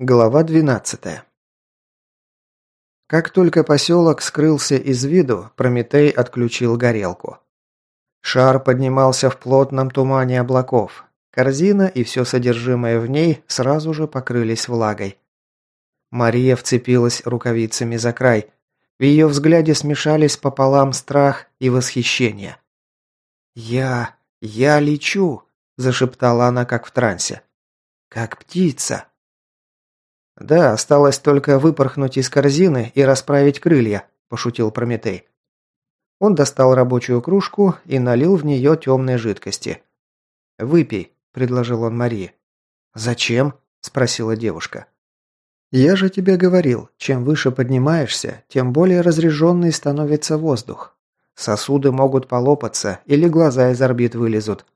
Глава 12. Как только поселок скрылся из виду, Прометей отключил горелку. Шар поднимался в плотном тумане облаков. Корзина и все содержимое в ней сразу же покрылись влагой. Мария вцепилась рукавицами за край. В ее взгляде смешались пополам страх и восхищение. «Я... я лечу!» – зашептала она, как в трансе. «Как птица!» «Да, осталось только выпорхнуть из корзины и расправить крылья», – пошутил Прометей. Он достал рабочую кружку и налил в нее темной жидкости. «Выпей», – предложил он Марии. «Зачем?» – спросила девушка. «Я же тебе говорил, чем выше поднимаешься, тем более разреженный становится воздух. Сосуды могут полопаться или глаза из орбит вылезут.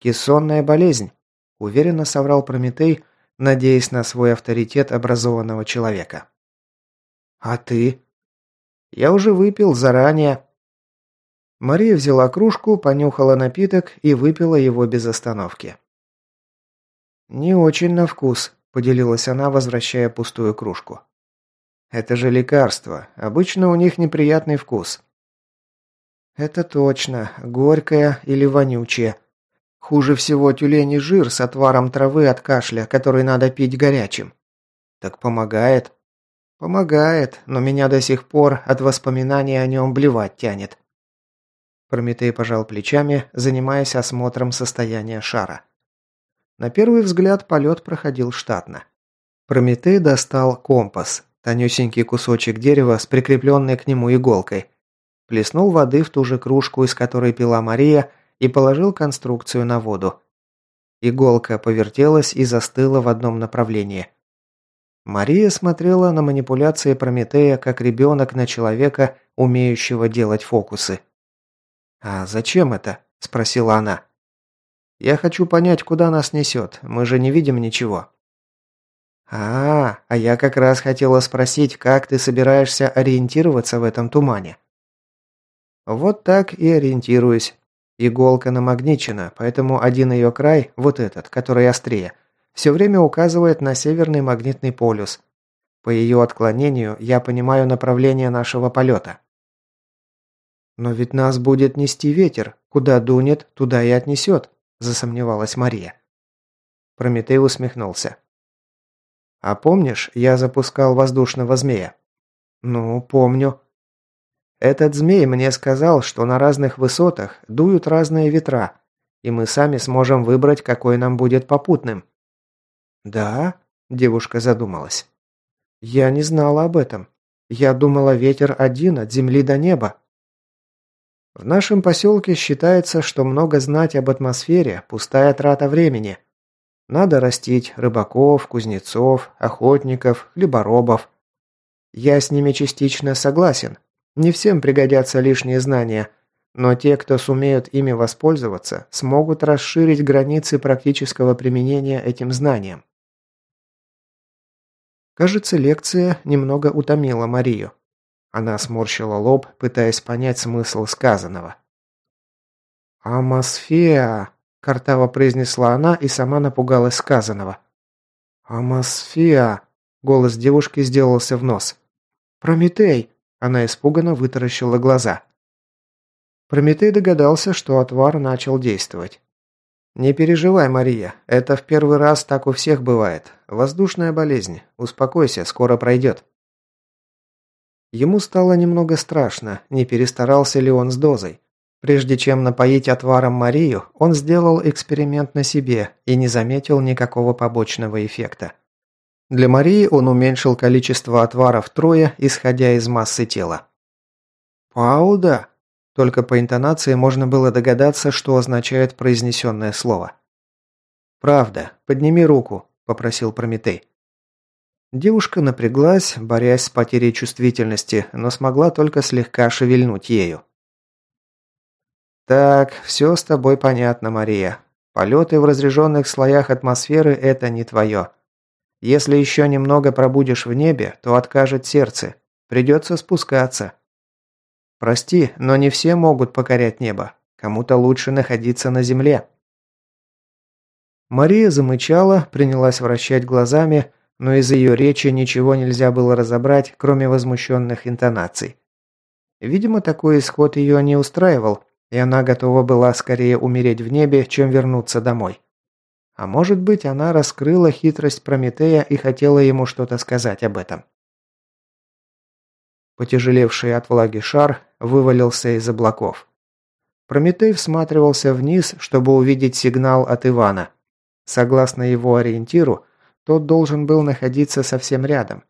Кессонная болезнь», – уверенно соврал Прометей, надеясь на свой авторитет образованного человека. «А ты?» «Я уже выпил заранее». Мария взяла кружку, понюхала напиток и выпила его без остановки. «Не очень на вкус», – поделилась она, возвращая пустую кружку. «Это же лекарство. Обычно у них неприятный вкус». «Это точно. Горькое или вонючее», Хуже всего тюленей жир с отваром травы от кашля, который надо пить горячим. Так помогает? Помогает, но меня до сих пор от воспоминаний о нем блевать тянет. Прометей пожал плечами, занимаясь осмотром состояния шара. На первый взгляд полет проходил штатно. Прометей достал компас, тонюсенький кусочек дерева с прикрепленной к нему иголкой. Плеснул воды в ту же кружку, из которой пила Мария, и положил конструкцию на воду. Иголка повертелась и застыла в одном направлении. Мария смотрела на манипуляции Прометея как ребенок на человека, умеющего делать фокусы. «А зачем это?» – спросила она. «Я хочу понять, куда нас несет. Мы же не видим ничего». «А, а я как раз хотела спросить, как ты собираешься ориентироваться в этом тумане?» «Вот так и ориентируюсь. Иголка намагничена, поэтому один ее край, вот этот, который острее, все время указывает на северный магнитный полюс. По ее отклонению я понимаю направление нашего полета. «Но ведь нас будет нести ветер. Куда дунет, туда и отнесет», – засомневалась Мария. Прометей усмехнулся. «А помнишь, я запускал воздушного змея?» «Ну, помню. Этот змей мне сказал, что на разных высотах дуют разные ветра, и мы сами сможем выбрать, какой нам будет попутным». «Да?» – девушка задумалась. «Я не знала об этом. Я думала, ветер один от земли до неба». В нашем поселке считается, что много знать об атмосфере – пустая трата времени. Надо растить рыбаков, кузнецов, охотников, хлеборобов. Я с ними частично согласен, не всем пригодятся лишние знания, но те, кто сумеют ими воспользоваться, смогут расширить границы практического применения этим знаниям. Кажется, лекция немного утомила Марию. Она сморщила лоб, пытаясь понять смысл сказанного. «Амосфеа», – картаво произнесла она и сама напугалась сказанного. «Амосфеа», – голос девушки сделался в нос. «Прометей, она испуганно вытаращила глаза. Прометей догадался, что отвар начал действовать. «Не переживай, Мария. Это в первый раз так у всех бывает. Воздушная болезнь. Успокойся, скоро пройдет». Ему стало немного страшно, не перестарался ли он с дозой. Прежде чем напоить отваром Марию, он сделал эксперимент на себе и не заметил никакого побочного эффекта. Для Марии он уменьшил количество отвара втрое, исходя из массы тела. «Пауда?» Только по интонации можно было догадаться, что означает произнесенное слово. «Правда. Подними руку», – попросил Прометей. Девушка напряглась, борясь с потерей чувствительности, но смогла только слегка шевельнуть ею. «Так, все с тобой понятно, Мария. Полеты в разряженных слоях атмосферы – это не твое. Если еще немного пробудешь в небе, то откажет сердце. Придется спускаться. Прости, но не все могут покорять небо. Кому-то лучше находиться на земле. Мария замычала, принялась вращать глазами, но из ее речи ничего нельзя было разобрать, кроме возмущенных интонаций. Видимо, такой исход ее не устраивал, и она готова была скорее умереть в небе, чем вернуться домой. А может быть, она раскрыла хитрость Прометея и хотела ему что-то сказать об этом. Потяжелевший от влаги шар вывалился из облаков. Прометей всматривался вниз, чтобы увидеть сигнал от Ивана. Согласно его ориентиру, тот должен был находиться совсем рядом.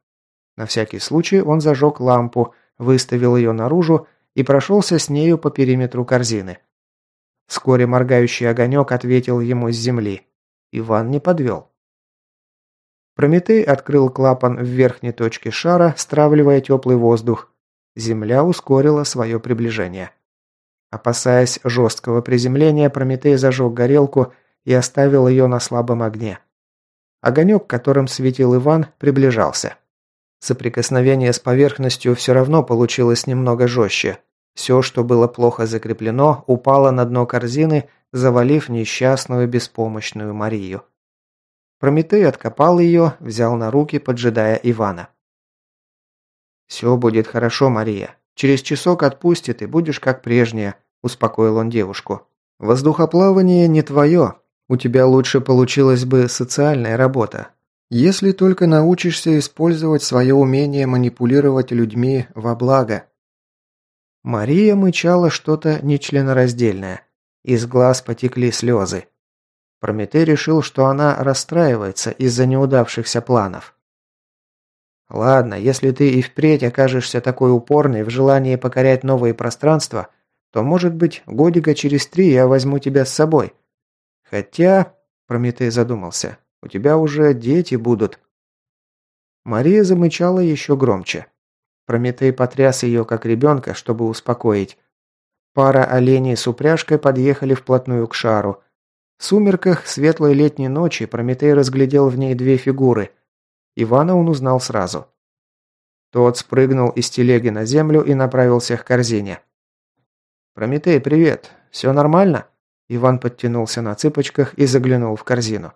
На всякий случай он зажег лампу, выставил ее наружу и прошелся с нею по периметру корзины. Вскоре моргающий огонек ответил ему с земли. Иван не подвел. Прометей открыл клапан в верхней точке шара, стравливая теплый воздух. Земля ускорила свое приближение. Опасаясь жесткого приземления, Прометей зажег горелку и оставил ее на слабом огне. Огонек, которым светил Иван, приближался. Соприкосновение с поверхностью все равно получилось немного жестче. Все, что было плохо закреплено, упало на дно корзины, завалив несчастную беспомощную Марию. Прометей откопал ее, взял на руки, поджидая Ивана. «Все будет хорошо, Мария. Через часок отпустит, и будешь как прежняя», – успокоил он девушку. «Воздухоплавание не твое. У тебя лучше получилась бы социальная работа. Если только научишься использовать свое умение манипулировать людьми во благо». Мария мычала что-то нечленораздельное. Из глаз потекли слезы. Прометей решил, что она расстраивается из-за неудавшихся планов. «Ладно, если ты и впредь окажешься такой упорной в желании покорять новые пространства, то, может быть, годика через три я возьму тебя с собой. Хотя...» – Прометей задумался. «У тебя уже дети будут». Мария замычала еще громче. Прометей потряс ее, как ребенка, чтобы успокоить. Пара оленей с упряжкой подъехали вплотную к шару. В сумерках светлой летней ночи Прометей разглядел в ней две фигуры. Ивана он узнал сразу. Тот спрыгнул из телеги на землю и направился к корзине. «Прометей, привет. Все нормально?» Иван подтянулся на цыпочках и заглянул в корзину.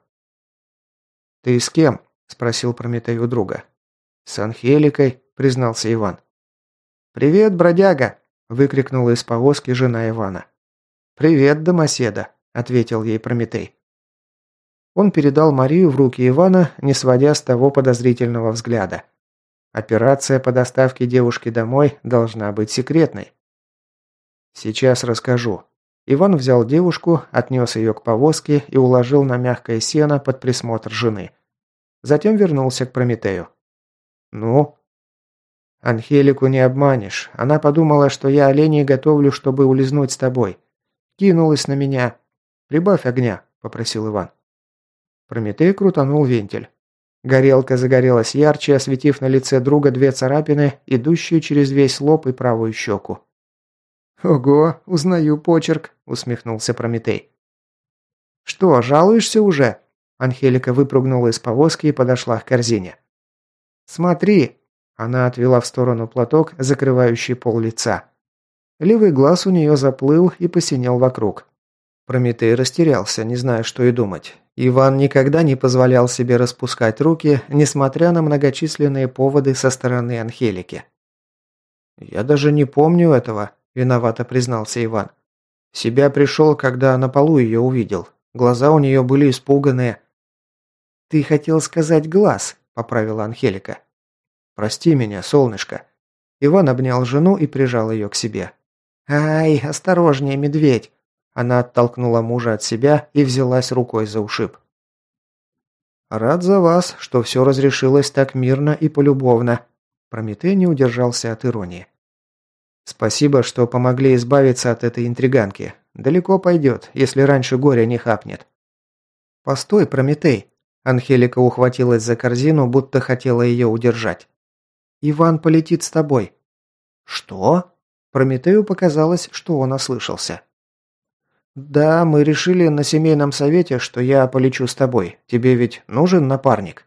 «Ты с кем?» – спросил Прометей у друга. «С Анхеликой», – признался Иван. «Привет, бродяга!» – выкрикнула из повозки жена Ивана. «Привет, домоседа!» – ответил ей Прометей. Он передал Марию в руки Ивана, не сводя с того подозрительного взгляда. Операция по доставке девушки домой должна быть секретной. «Сейчас расскажу». Иван взял девушку, отнес ее к повозке и уложил на мягкое сено под присмотр жены. Затем вернулся к Прометею. «Ну?» «Анхелику не обманешь. Она подумала, что я оленей готовлю, чтобы улизнуть с тобой. Кинулась на меня. Прибавь огня», – попросил Иван. Прометей крутанул вентиль. Горелка загорелась ярче, осветив на лице друга две царапины, идущие через весь лоб и правую щеку. «Ого, узнаю почерк», – усмехнулся Прометей. «Что, жалуешься уже?» Анхелика выпрыгнула из повозки и подошла к корзине. «Смотри!» Она отвела в сторону платок, закрывающий пол лица. Левый глаз у нее заплыл и посинел вокруг. Прометей растерялся, не зная, что и думать. Иван никогда не позволял себе распускать руки, несмотря на многочисленные поводы со стороны Анхелики. «Я даже не помню этого», – виновато признался Иван. Себя пришел, когда на полу ее увидел. Глаза у нее были испуганные. «Ты хотел сказать глаз», – поправила Анхелика. «Прости меня, солнышко». Иван обнял жену и прижал ее к себе. «Ай, осторожнее, медведь!» Она оттолкнула мужа от себя и взялась рукой за ушиб. «Рад за вас, что все разрешилось так мирно и полюбовно». Прометей не удержался от иронии. «Спасибо, что помогли избавиться от этой интриганки. Далеко пойдет, если раньше горя не хапнет». «Постой, Прометей!» Анхелика ухватилась за корзину, будто хотела ее удержать. «Иван полетит с тобой». «Что?» Прометею показалось, что он ослышался. «Да, мы решили на семейном совете, что я полечу с тобой. Тебе ведь нужен напарник?»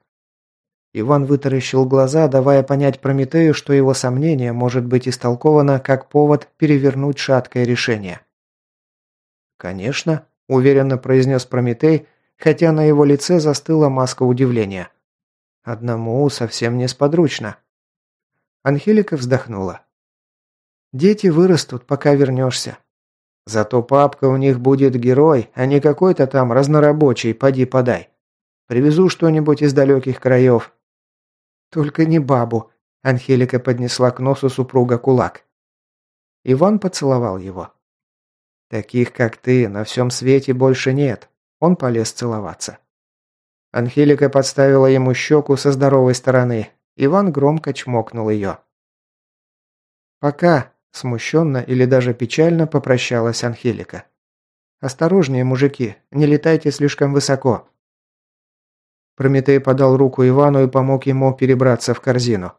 Иван вытаращил глаза, давая понять Прометею, что его сомнение может быть истолковано как повод перевернуть шаткое решение. «Конечно», – уверенно произнес Прометей, хотя на его лице застыла маска удивления. Одному совсем несподручно. Анхелика вздохнула. Дети вырастут, пока вернешься. Зато папка у них будет герой, а не какой-то там разнорабочий, поди подай. Привезу что-нибудь из далеких краев. Только не бабу. Анхелика поднесла к носу супруга кулак. Иван поцеловал его. Таких, как ты, на всем свете больше нет. Он полез целоваться. Анхелика подставила ему щеку со здоровой стороны. Иван громко чмокнул ее. «Пока», – смущенно или даже печально попрощалась Анхелика. «Осторожнее, мужики, не летайте слишком высоко». Прометей подал руку Ивану и помог ему перебраться в корзину.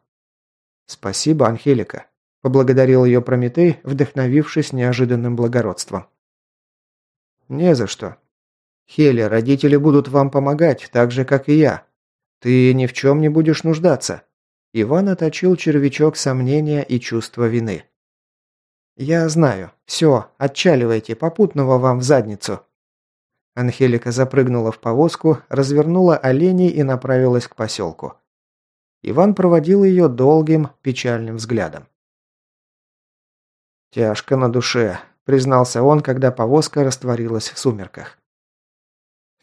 «Спасибо, Анхелика», – поблагодарил ее Прометей, вдохновившись неожиданным благородством. «Не за что. Хеля, родители будут вам помогать, так же, как и я. Ты ни в чем не будешь нуждаться». Иван оточил червячок сомнения и чувства вины. «Я знаю. Все, отчаливайте, попутного вам в задницу». Анхелика запрыгнула в повозку, развернула оленей и направилась к поселку. Иван проводил ее долгим, печальным взглядом. «Тяжко на душе», – признался он, когда повозка растворилась в сумерках.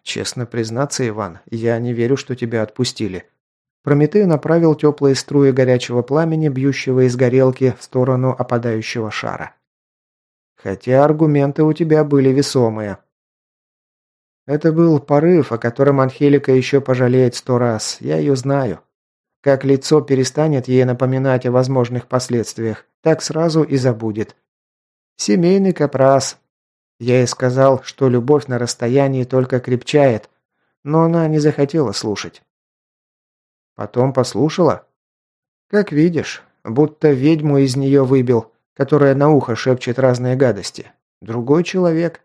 «Честно признаться, Иван, я не верю, что тебя отпустили». Прометей направил теплые струи горячего пламени, бьющего из горелки, в сторону опадающего шара. «Хотя аргументы у тебя были весомые». Это был порыв, о котором Анхелика еще пожалеет сто раз. Я ее знаю. Как лицо перестанет ей напоминать о возможных последствиях, так сразу и забудет. Семейный капраз, я ей сказал, что любовь на расстоянии только крепчает, но она не захотела слушать. Потом послушала. Как видишь, будто ведьму из нее выбил, которая на ухо шепчет разные гадости. Другой человек.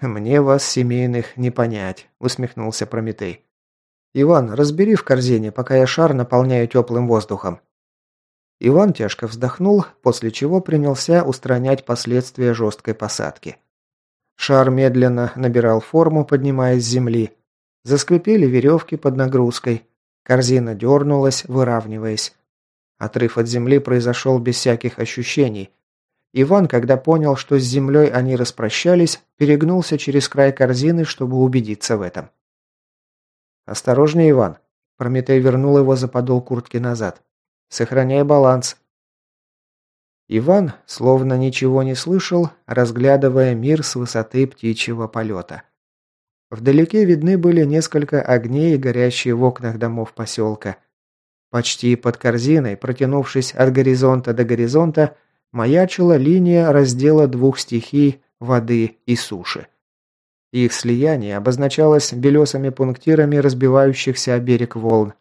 «Мне вас, семейных, не понять», — усмехнулся Прометей. «Иван, разбери в корзине, пока я шар наполняю теплым воздухом». Иван тяжко вздохнул, после чего принялся устранять последствия жесткой посадки. Шар медленно набирал форму, поднимаясь с земли. Заскрипели веревки под нагрузкой. Корзина дернулась, выравниваясь. Отрыв от земли произошел без всяких ощущений. Иван, когда понял, что с землей они распрощались, перегнулся через край корзины, чтобы убедиться в этом. «Осторожнее, Иван!» Прометей вернул его за подол куртки назад. Сохраняй баланс». Иван, словно ничего не слышал, разглядывая мир с высоты птичьего полета. Вдалеке видны были несколько огней, горящие в окнах домов поселка. Почти под корзиной, протянувшись от горизонта до горизонта, маячила линия раздела двух стихий – воды и суши. Их слияние обозначалось белесыми пунктирами разбивающихся о берег волн.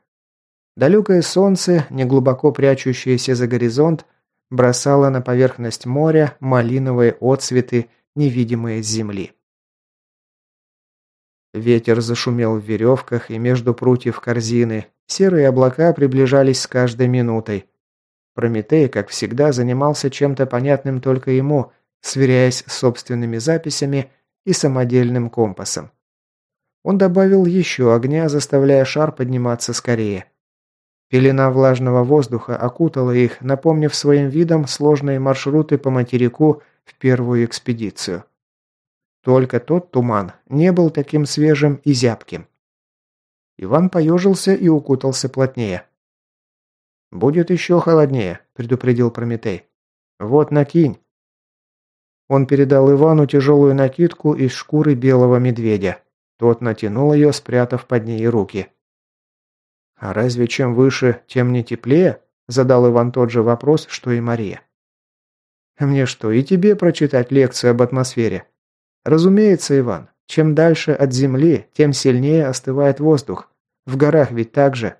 Далекое солнце, неглубоко прячущееся за горизонт, бросало на поверхность моря малиновые отцветы, невидимые с земли. Ветер зашумел в веревках и между прутьев корзины. Серые облака приближались с каждой минутой. Прометей, как всегда, занимался чем-то понятным только ему, сверяясь с собственными записями и самодельным компасом. Он добавил еще огня, заставляя шар подниматься скорее. Пелена влажного воздуха окутала их, напомнив своим видом сложные маршруты по материку в первую экспедицию. Только тот туман не был таким свежим и зябким. Иван поежился и укутался плотнее. «Будет еще холоднее», – предупредил Прометей. «Вот накинь». Он передал Ивану тяжелую накидку из шкуры белого медведя. Тот натянул ее, спрятав под ней руки. «А разве чем выше, тем не теплее?» – задал Иван тот же вопрос, что и Мария. «Мне что, и тебе прочитать лекцию об атмосфере?» «Разумеется, Иван. Чем дальше от Земли, тем сильнее остывает воздух. В горах ведь так же».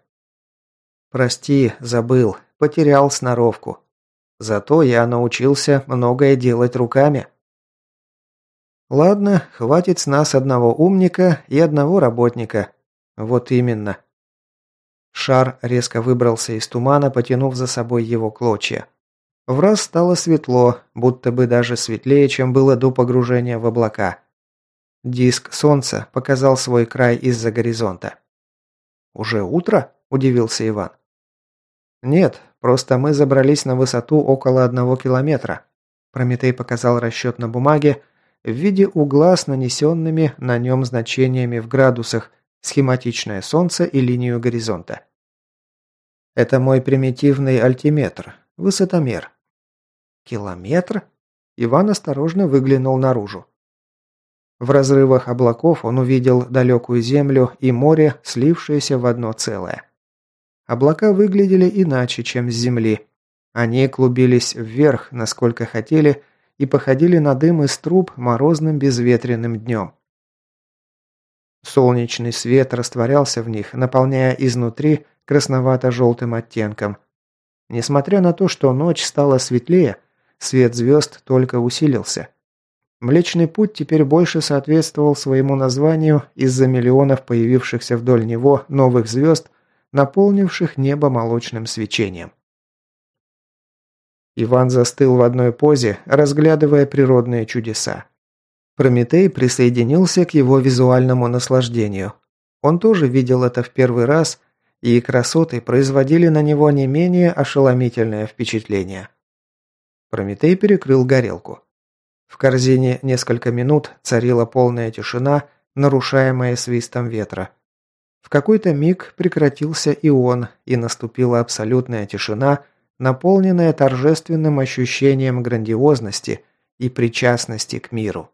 «Прости, забыл. Потерял сноровку. Зато я научился многое делать руками». «Ладно, хватит с нас одного умника и одного работника. Вот именно. Шар резко выбрался из тумана, потянув за собой его клочья. В раз стало светло, будто бы даже светлее, чем было до погружения в облака. Диск солнца показал свой край из-за горизонта. «Уже утро?» – удивился Иван. «Нет, просто мы забрались на высоту около одного километра». Прометей показал расчет на бумаге в виде угла с нанесенными на нем значениями в градусах, схематичное солнце и линию горизонта. «Это мой примитивный альтиметр, высотомер». «Километр?» Иван осторожно выглянул наружу. В разрывах облаков он увидел далекую землю и море, слившиеся в одно целое. Облака выглядели иначе, чем с земли. Они клубились вверх, насколько хотели, и походили на дым из труб морозным безветренным днем. Солнечный свет растворялся в них, наполняя изнутри красновато-желтым оттенком. Несмотря на то, что ночь стала светлее, Свет звезд только усилился. Млечный путь теперь больше соответствовал своему названию из-за миллионов появившихся вдоль него новых звезд, наполнивших небо молочным свечением. Иван застыл в одной позе, разглядывая природные чудеса. Прометей присоединился к его визуальному наслаждению. Он тоже видел это в первый раз, и красоты производили на него не менее ошеломительное впечатление. Прометей перекрыл горелку. В корзине несколько минут царила полная тишина, нарушаемая свистом ветра. В какой-то миг прекратился и он, и наступила абсолютная тишина, наполненная торжественным ощущением грандиозности и причастности к миру.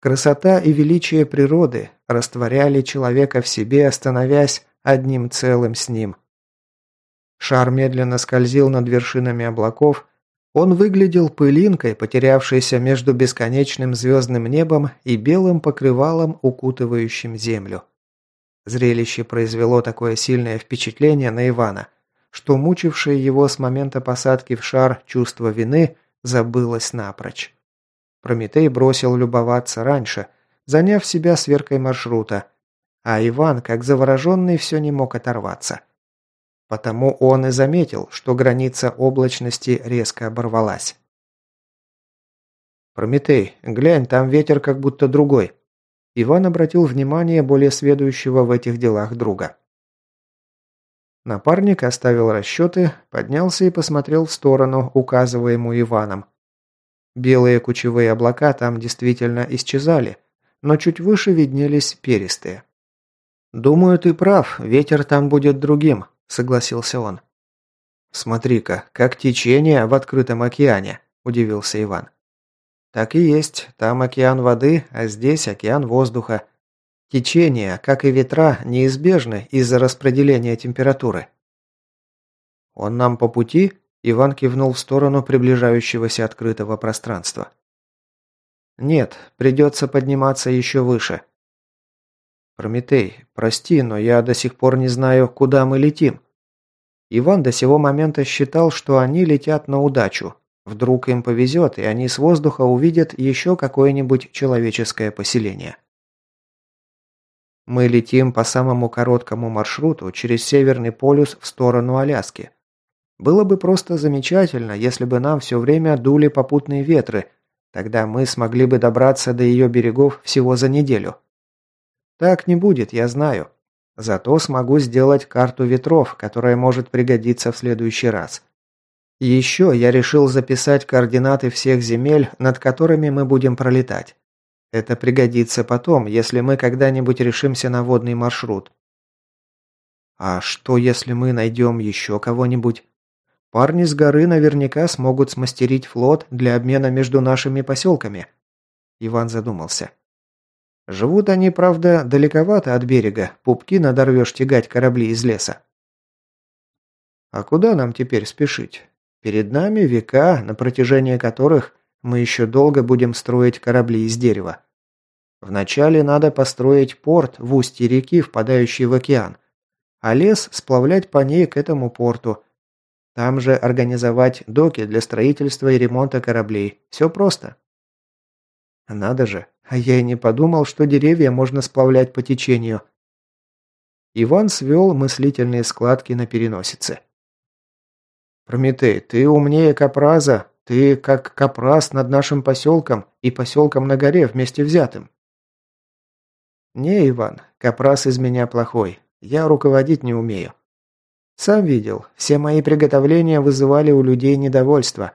Красота и величие природы растворяли человека в себе, становясь одним целым с ним – Шар медленно скользил над вершинами облаков. Он выглядел пылинкой, потерявшейся между бесконечным звездным небом и белым покрывалом, укутывающим землю. Зрелище произвело такое сильное впечатление на Ивана, что мучившее его с момента посадки в шар чувство вины забылось напрочь. Прометей бросил любоваться раньше, заняв себя сверкой маршрута, а Иван, как завороженный, все не мог оторваться. Потому он и заметил, что граница облачности резко оборвалась. «Прометей, глянь, там ветер как будто другой». Иван обратил внимание более сведущего в этих делах друга. Напарник оставил расчеты, поднялся и посмотрел в сторону, указываемую Иваном. Белые кучевые облака там действительно исчезали, но чуть выше виднелись перистые. «Думаю, ты прав, ветер там будет другим», – согласился он. «Смотри-ка, как течение в открытом океане», – удивился Иван. «Так и есть. Там океан воды, а здесь океан воздуха. Течения, как и ветра, неизбежны из-за распределения температуры». «Он нам по пути?» – Иван кивнул в сторону приближающегося открытого пространства. «Нет, придется подниматься еще выше. «Прометей, прости, но я до сих пор не знаю, куда мы летим». Иван до сего момента считал, что они летят на удачу. Вдруг им повезет, и они с воздуха увидят еще какое-нибудь человеческое поселение. Мы летим по самому короткому маршруту через Северный полюс в сторону Аляски. Было бы просто замечательно, если бы нам все время дули попутные ветры, тогда мы смогли бы добраться до ее берегов всего за неделю. Так не будет, я знаю. Зато смогу сделать карту ветров, которая может пригодиться в следующий раз. Еще я решил записать координаты всех земель, над которыми мы будем пролетать. Это пригодится потом, если мы когда-нибудь решимся на водный маршрут. А что, если мы найдем еще кого-нибудь? Парни с горы наверняка смогут смастерить флот для обмена между нашими поселками. Иван задумался. Живут они, правда, далековато от берега, пупки надорвешь тягать корабли из леса. А куда нам теперь спешить? Перед нами века, на протяжении которых мы еще долго будем строить корабли из дерева. Вначале надо построить порт в устье реки, впадающей в океан, а лес сплавлять по ней к этому порту. Там же организовать доки для строительства и ремонта кораблей. Все просто. Надо же, а я и не подумал, что деревья можно сплавлять по течению. Иван свел мыслительные складки на переносице. «Прометей, ты умнее Капраза. Ты как Капраз над нашим поселком и поселком на горе вместе взятым». «Не, Иван, капрас из меня плохой. Я руководить не умею. Сам видел, все мои приготовления вызывали у людей недовольство.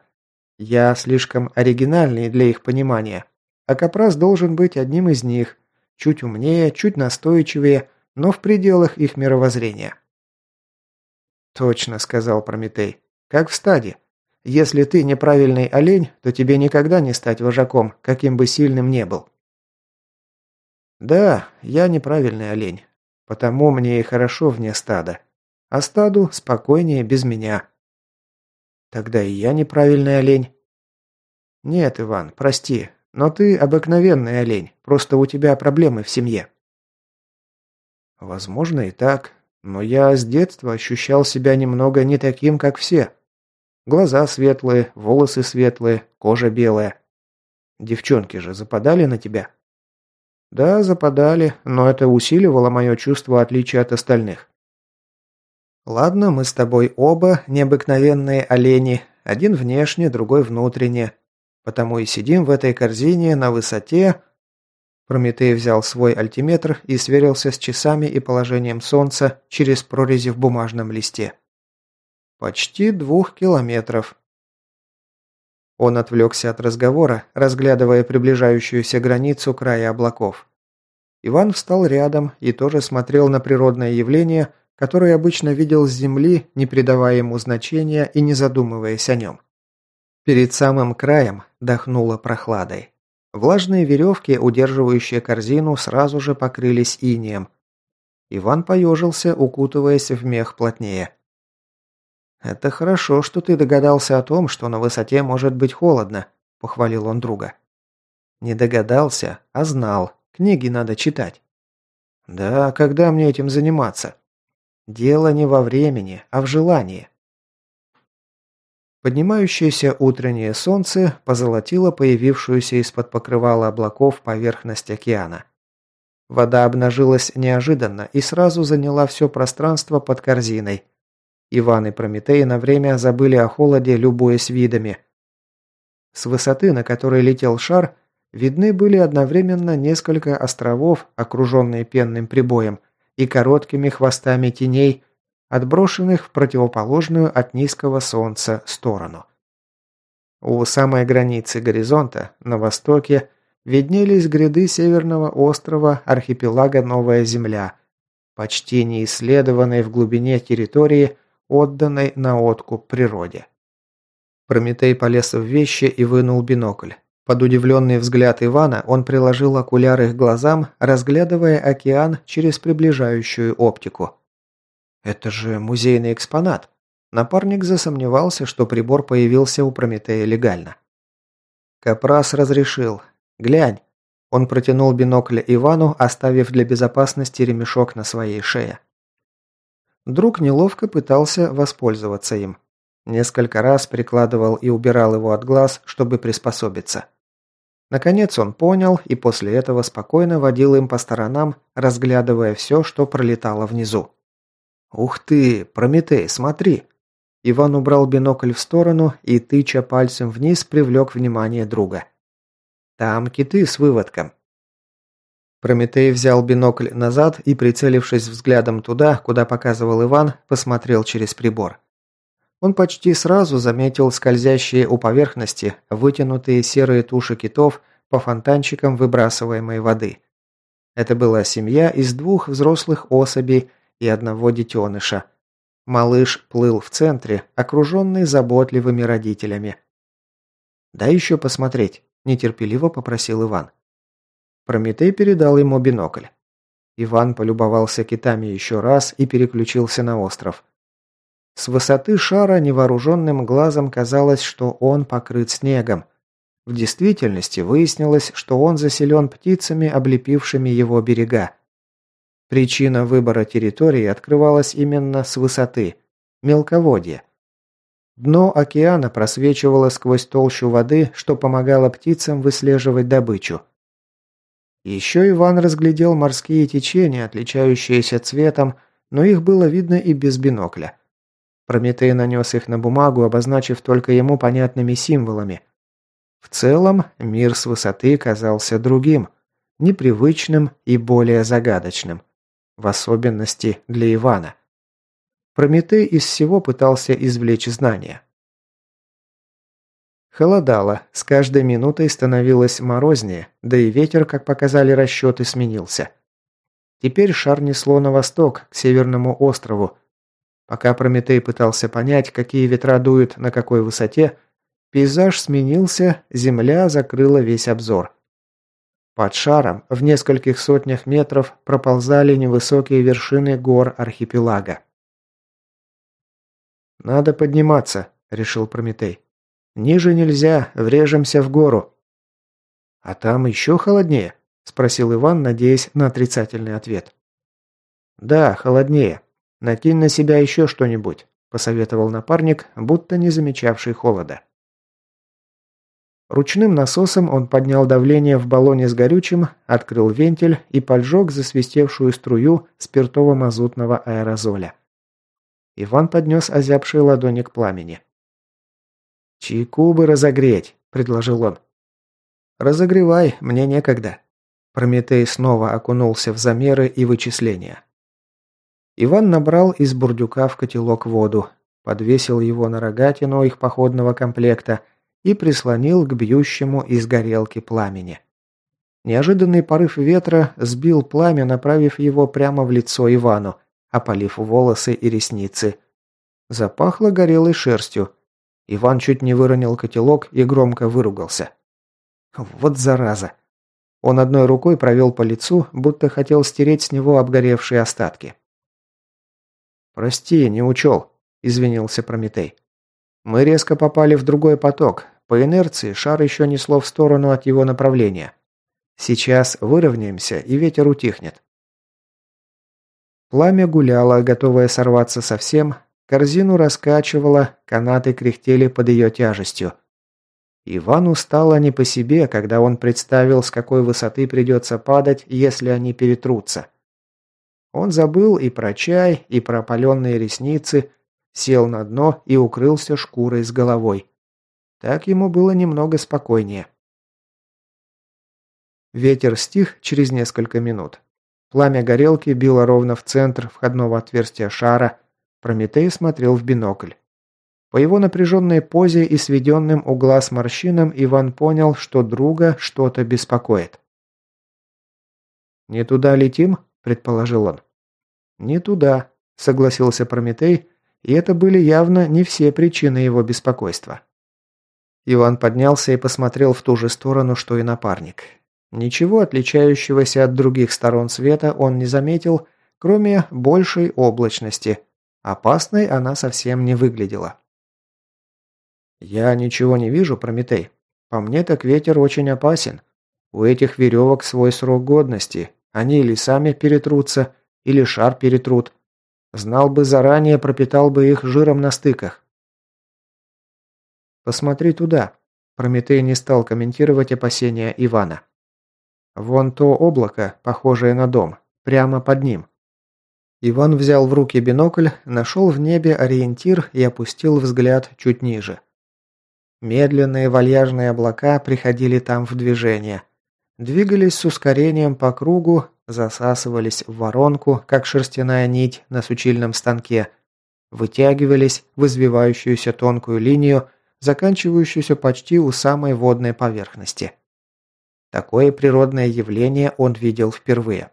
Я слишком оригинальный для их понимания, а капрас должен быть одним из них, чуть умнее, чуть настойчивее, но в пределах их мировоззрения». «Точно», — сказал Прометей. «Как в стаде. Если ты неправильный олень, то тебе никогда не стать вожаком, каким бы сильным не был». «Да, я неправильный олень. Потому мне и хорошо вне стада. А стаду спокойнее без меня». «Тогда и я неправильный олень». «Нет, Иван, прости, но ты обыкновенный олень, просто у тебя проблемы в семье». «Возможно и так, но я с детства ощущал себя немного не таким, как все. Глаза светлые, волосы светлые, кожа белая. Девчонки же западали на тебя?» Да, западали, но это усиливало мое чувство отличия от остальных. Ладно, мы с тобой оба необыкновенные олени, один внешне, другой внутренне. Потому и сидим в этой корзине на высоте... Прометей взял свой альтиметр и сверился с часами и положением солнца через прорези в бумажном листе. Почти двух километров. Он отвлекся от разговора, разглядывая приближающуюся границу края облаков. Иван встал рядом и тоже смотрел на природное явление, которое обычно видел с земли, не придавая ему значения и не задумываясь о нем. Перед самым краем дохнуло прохладой. Влажные веревки, удерживающие корзину, сразу же покрылись инеем. Иван поежился, укутываясь в мех плотнее. «Это хорошо, что ты догадался о том, что на высоте может быть холодно», – похвалил он друга. «Не догадался, а знал. Книги надо читать». «Да, когда мне этим заниматься?» «Дело не во времени, а в желании». Поднимающееся утреннее солнце позолотило появившуюся из-под покрывала облаков поверхность океана. Вода обнажилась неожиданно и сразу заняла все пространство под корзиной – Иван и Прометей на время забыли о холоде, любуясь видами. С высоты, на которой летел шар, видны были одновременно несколько островов, окруженные пенным прибоем, и короткими хвостами теней, отброшенных в противоположную от низкого солнца сторону. У самой границы горизонта, на востоке, виднелись гряды северного острова архипелага Новая Земля, почти неисследованной в глубине территории, отданной на откуп природе. Прометей полез в вещи и вынул бинокль. Под удивленный взгляд Ивана он приложил окуляры к глазам, разглядывая океан через приближающую оптику. «Это же музейный экспонат!» Напарник засомневался, что прибор появился у Прометея легально. Капрас разрешил. «Глянь!» Он протянул бинокль Ивану, оставив для безопасности ремешок на своей шее. Друг неловко пытался воспользоваться им. Несколько раз прикладывал и убирал его от глаз, чтобы приспособиться. Наконец он понял и после этого спокойно водил им по сторонам, разглядывая все, что пролетало внизу. «Ух ты, Прометей, смотри!» Иван убрал бинокль в сторону и, тыча пальцем вниз, привлек внимание друга. «Там киты с выводком. Прометей взял бинокль назад и, прицелившись взглядом туда, куда показывал Иван, посмотрел через прибор. Он почти сразу заметил скользящие у поверхности вытянутые серые туши китов по фонтанчикам выбрасываемой воды. Это была семья из двух взрослых особей и одного детеныша. Малыш плыл в центре, окруженный заботливыми родителями. «Дай еще посмотреть», – нетерпеливо попросил Иван. Прометей передал ему бинокль. Иван полюбовался китами еще раз и переключился на остров. С высоты шара невооруженным глазом казалось, что он покрыт снегом. В действительности выяснилось, что он заселен птицами, облепившими его берега. Причина выбора территории открывалась именно с высоты – мелководье. Дно океана просвечивало сквозь толщу воды, что помогало птицам выслеживать добычу – еще Иван разглядел морские течения, отличающиеся цветом, но их было видно и без бинокля. Прометей нанес их на бумагу, обозначив только ему понятными символами. В целом, мир с высоты казался другим. непривычным и более загадочным. В особенности для Ивана. Прометей из всего пытался извлечь знания. Холодало, с каждой минутой становилось морознее, да и ветер, как показали расчеты, сменился. Теперь шар несло на восток, к северному острову. Пока Прометей пытался понять, какие ветра дуют на какой высоте, пейзаж сменился, земля закрыла весь обзор. Под шаром, в нескольких сотнях метров, проползали невысокие вершины гор архипелага. «Надо подниматься», – решил Прометей. «Ниже нельзя, врежемся в гору». «А там еще холоднее?» – спросил Иван, надеясь на отрицательный ответ. «Да, холоднее. Накинь на себя еще что-нибудь», – посоветовал напарник, будто не замечавший холода. Ручным насосом он поднял давление в баллоне с горючим, открыл вентиль и поджег засвистевшую струю спиртово-мазутного аэрозоля. Иван поднес озябшие ладони к пламени. «Чайку бы разогреть», – предложил он. «Разогревай, мне некогда». Прометей снова окунулся в замеры и вычисления. Иван набрал из бурдюка в котелок воду, подвесил его на рогатину их походного комплекта и прислонил к бьющему из горелки пламени. Неожиданный порыв ветра сбил пламя, направив его прямо в лицо Ивану, опалив волосы и ресницы. Запахло горелой шерстью. Иван чуть не выронил котелок и громко выругался. Вот зараза. Он одной рукой провел по лицу, будто хотел стереть с него обгоревшие остатки. «Прости, не учел», – извинился Прометей. «Мы резко попали в другой поток. По инерции шар еще несло в сторону от его направления. Сейчас выровняемся, и ветер утихнет. Пламя гуляло, готовое сорваться совсем, корзину раскачивало, канаты кряхтели под ее тяжестью. Ивану стало не по себе, когда он представил, с какой высоты придется падать, если они перетрутся. Он забыл и про чай, и про опаленные ресницы, сел на дно и укрылся шкурой с головой. Так ему было немного спокойнее. Ветер стих через несколько минут. Пламя горелки било ровно в центр входного отверстия шара. Прометей смотрел в бинокль. По его напряженной позе и сведенным у глаз морщинам Иван понял, что друга что-то беспокоит. «Не туда летим?» – предположил он. «Не туда», – согласился Прометей, и это были явно не все причины его беспокойства. Иван поднялся и посмотрел в ту же сторону, что и напарник. Ничего отличающегося от других сторон света он не заметил, кроме большей облачности. Опасной она совсем не выглядела. «Я ничего не вижу, Прометей. По мне так ветер очень опасен. У этих веревок свой срок годности. Они или сами перетрутся, или шар перетрут. Знал бы заранее, пропитал бы их жиром на стыках». «Посмотри туда». Прометей не стал комментировать опасения Ивана. Вон то облако, похожее на дом, прямо под ним. Иван взял в руки бинокль, нашел в небе ориентир и опустил взгляд чуть ниже. Медленные вальяжные облака приходили там в движение. Двигались с ускорением по кругу, засасывались в воронку, как шерстяная нить на сучильном станке, вытягивались в извивающуюся тонкую линию, заканчивающуюся почти у самой водной поверхности. Такое природное явление он видел впервые.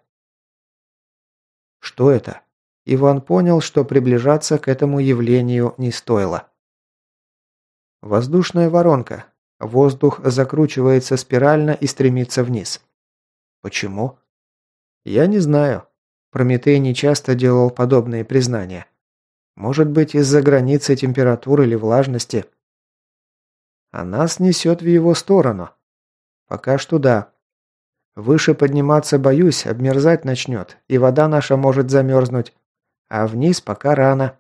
Что это? Иван понял, что приближаться к этому явлению не стоило. Воздушная воронка. Воздух закручивается спирально и стремится вниз. Почему? Я не знаю. Прометей нечасто делал подобные признания. Может быть, из-за границы температуры или влажности. А нас несет в его сторону. Пока что да. Выше подниматься боюсь, обмерзать начнет, и вода наша может замерзнуть. А вниз пока рано.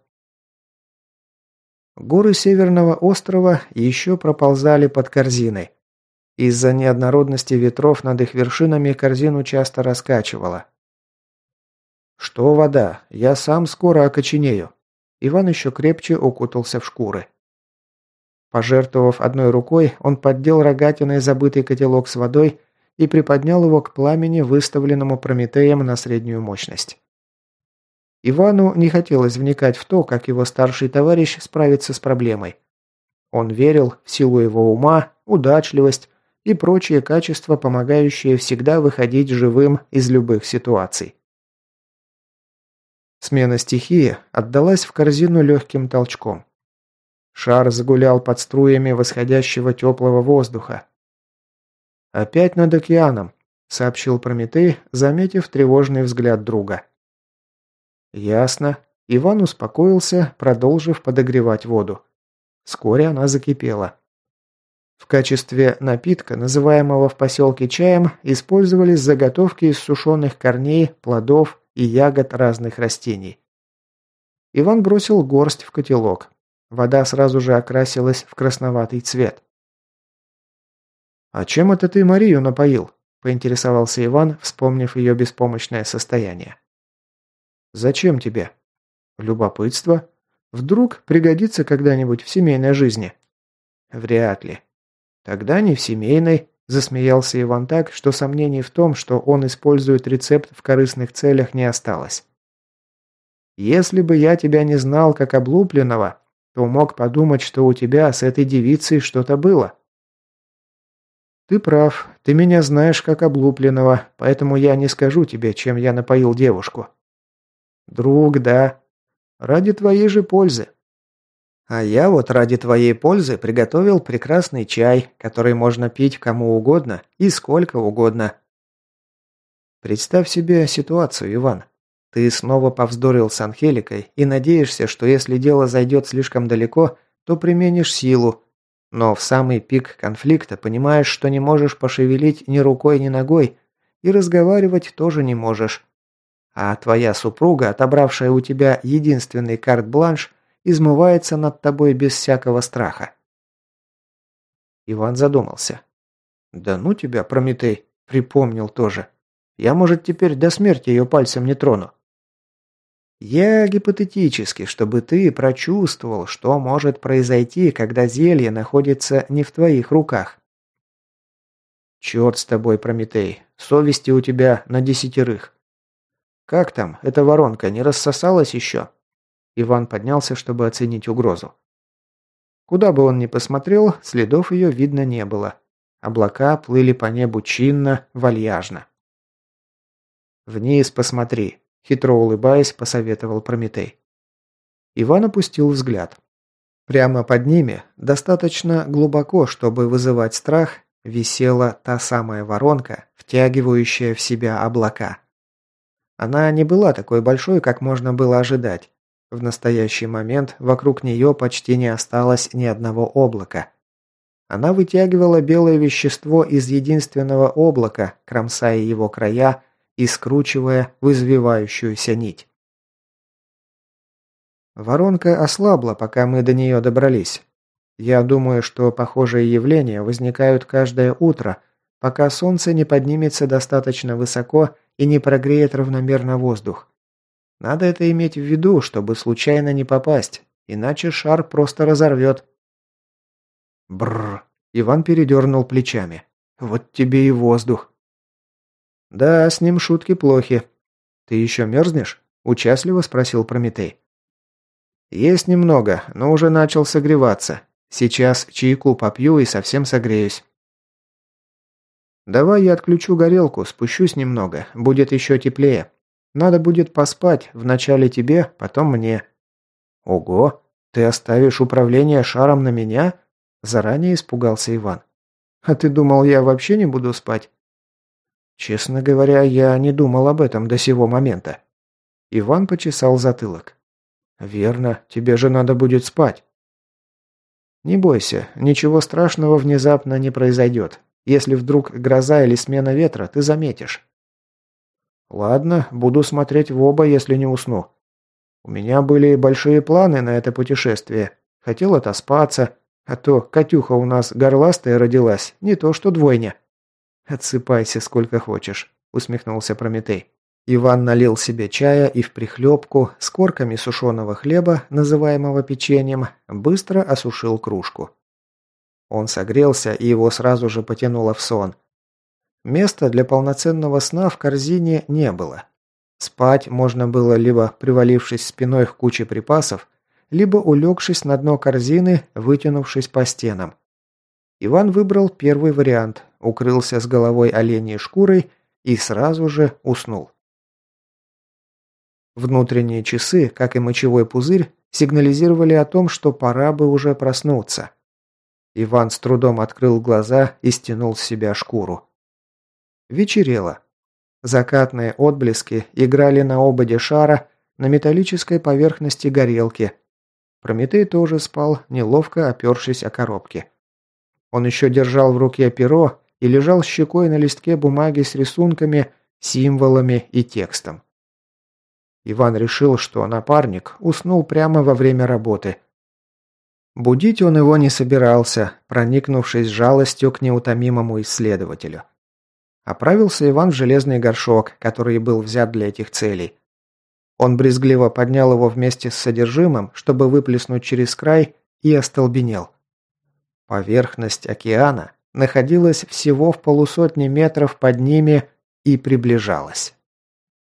Горы Северного острова еще проползали под корзиной. Из-за неоднородности ветров над их вершинами корзину часто раскачивало. «Что вода? Я сам скоро окоченею». Иван еще крепче укутался в шкуры. Пожертвовав одной рукой, он поддел рогатиной забытый котелок с водой и приподнял его к пламени, выставленному Прометеем на среднюю мощность. Ивану не хотелось вникать в то, как его старший товарищ справится с проблемой. Он верил в силу его ума, удачливость и прочие качества, помогающие всегда выходить живым из любых ситуаций. Смена стихии отдалась в корзину легким толчком. Шар загулял под струями восходящего теплого воздуха. «Опять над океаном», — сообщил Прометей, заметив тревожный взгляд друга. «Ясно». Иван успокоился, продолжив подогревать воду. Вскоре она закипела. В качестве напитка, называемого в поселке чаем, использовались заготовки из сушеных корней, плодов и ягод разных растений. Иван бросил горсть в котелок. Вода сразу же окрасилась в красноватый цвет. «А чем это ты Марию напоил?» – поинтересовался Иван, вспомнив ее беспомощное состояние. «Зачем тебе?» «Любопытство. Вдруг пригодится когда-нибудь в семейной жизни?» «Вряд ли». «Тогда не в семейной», – засмеялся Иван так, что сомнений в том, что он использует рецепт в корыстных целях, не осталось. «Если бы я тебя не знал как облупленного, то мог подумать, что у тебя с этой девицей что-то было». «Ты прав. Ты меня знаешь как облупленного, поэтому я не скажу тебе, чем я напоил девушку». «Друг, да. Ради твоей же пользы». «А я вот ради твоей пользы приготовил прекрасный чай, который можно пить кому угодно и сколько угодно». Представь себе ситуацию, Иван. Ты снова повздорил с Анхеликой и надеешься, что если дело зайдет слишком далеко, то применишь силу, но в самый пик конфликта понимаешь, что не можешь пошевелить ни рукой, ни ногой, и разговаривать тоже не можешь. А твоя супруга, отобравшая у тебя единственный карт-бланш, измывается над тобой без всякого страха. Иван задумался. «Да ну тебя, Прометей!» Припомнил тоже. «Я, может, теперь до смерти ее пальцем не трону». Я гипотетически, чтобы ты прочувствовал, что может произойти, когда зелье находится не в твоих руках. Черт с тобой, Прометей, совести у тебя на десятерых. Как там, эта воронка не рассосалась еще? Иван поднялся, чтобы оценить угрозу. Куда бы он ни посмотрел, следов ее видно не было. Облака плыли по небу чинно, вальяжно. «Вниз посмотри», Хитро улыбаясь, посоветовал Прометей. Иван опустил взгляд. Прямо под ними, достаточно глубоко, чтобы вызывать страх, висела та самая воронка, втягивающая в себя облака. Она не была такой большой, как можно было ожидать. В настоящий момент вокруг нее почти не осталось ни одного облака. Она вытягивала белое вещество из единственного облака, кромсая его края, и скручивая в извивающуюся нить. Воронка ослабла, пока мы до нее добрались. Я думаю, что похожие явления возникают каждое утро, пока солнце не поднимется достаточно высоко и не прогреет равномерно воздух. Надо это иметь в виду, чтобы случайно не попасть, иначе шар просто разорвет. Бррр. Иван передернул плечами. Вот тебе и воздух. «Да, с ним шутки плохи. Ты еще мерзнешь?» – участливо спросил Прометей. «Есть немного, но уже начал согреваться. Сейчас чайку попью и совсем согреюсь». «Давай я отключу горелку, спущусь немного, будет еще теплее. Надо будет поспать, вначале тебе, потом мне». «Ого, ты оставишь управление шаром на меня?» Заранее испугался Иван. «А ты думал, я вообще не буду спать?» Честно говоря, я не думал об этом до сего момента. Иван почесал затылок. Верно, тебе же надо будет спать. Не бойся, ничего страшного внезапно не произойдет. Если вдруг гроза или смена ветра, ты заметишь. Ладно, буду смотреть в оба, если не усну. У меня были большие планы на это путешествие. Хотел отоспаться, а то Катюха у нас горластая родилась, не то что двойня. «Отсыпайся сколько хочешь», – усмехнулся Прометей. Иван налил себе чая и в прихлебку с корками сушеного хлеба, называемого печеньем, быстро осушил кружку. Он согрелся, и его сразу же потянуло в сон. Места для полноценного сна в корзине не было. Спать можно было либо привалившись спиной к куче припасов, либо улегшись на дно корзины, вытянувшись по стенам. Иван выбрал первый вариант, укрылся с головой оленей шкурой и сразу же уснул. Внутренние часы, как и мочевой пузырь, сигнализировали о том, что пора бы уже проснуться. Иван с трудом открыл глаза и стянул с себя шкуру. Вечерело. Закатные отблески играли на ободе шара на металлической поверхности горелки. Прометей тоже спал, неловко опершись о коробке. Он еще держал в руке перо и лежал щекой на листке бумаги с рисунками, символами и текстом. Иван решил, что напарник уснул прямо во время работы. Будить он его не собирался, проникнувшись жалостью к неутомимому исследователю. Оправился Иван в железный горшок, который был взят для этих целей. Он брезгливо поднял его вместе с содержимым, чтобы выплеснуть через край, и остолбенел. Поверхность океана находилась всего в полусотни метров под ними и приближалась.